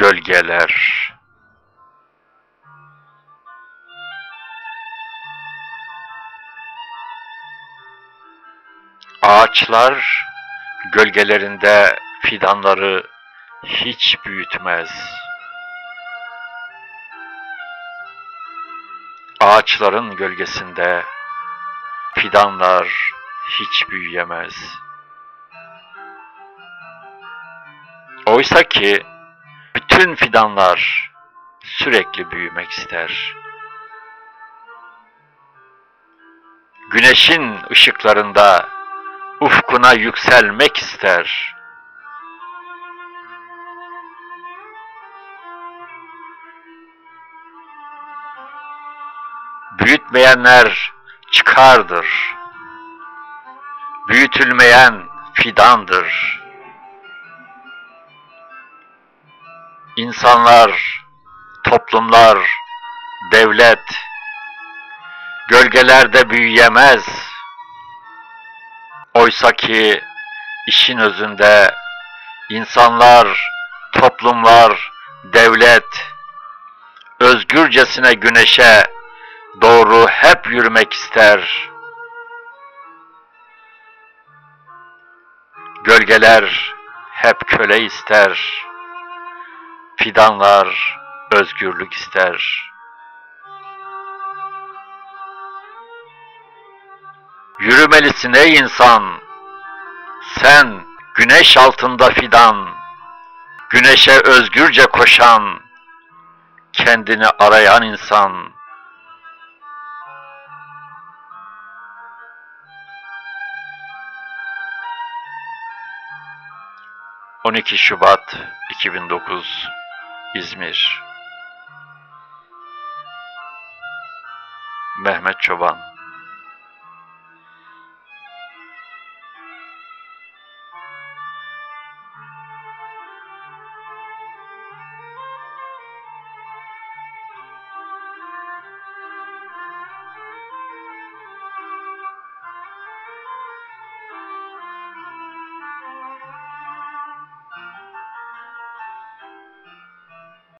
Gölgeler Ağaçlar gölgelerinde fidanları hiç büyütmez. Ağaçların gölgesinde fidanlar hiç büyüyemez. Oysa ki bütün fidanlar sürekli büyümek ister. Güneşin ışıklarında ufkuna yükselmek ister. Büyütmeyenler çıkardır. Büyütülmeyen fidandır. İnsanlar, toplumlar, devlet gölgelerde büyüyemez. Oysa ki işin özünde insanlar, toplumlar, devlet özgürcesine güneşe doğru hep yürümek ister. Gölgeler hep köle ister. Fidanlar özgürlük ister. Yürümelisin ey insan. Sen güneş altında fidan, güneşe özgürce koşan, kendini arayan insan. 12 Şubat 2009 İzmir. Mehmet Çoban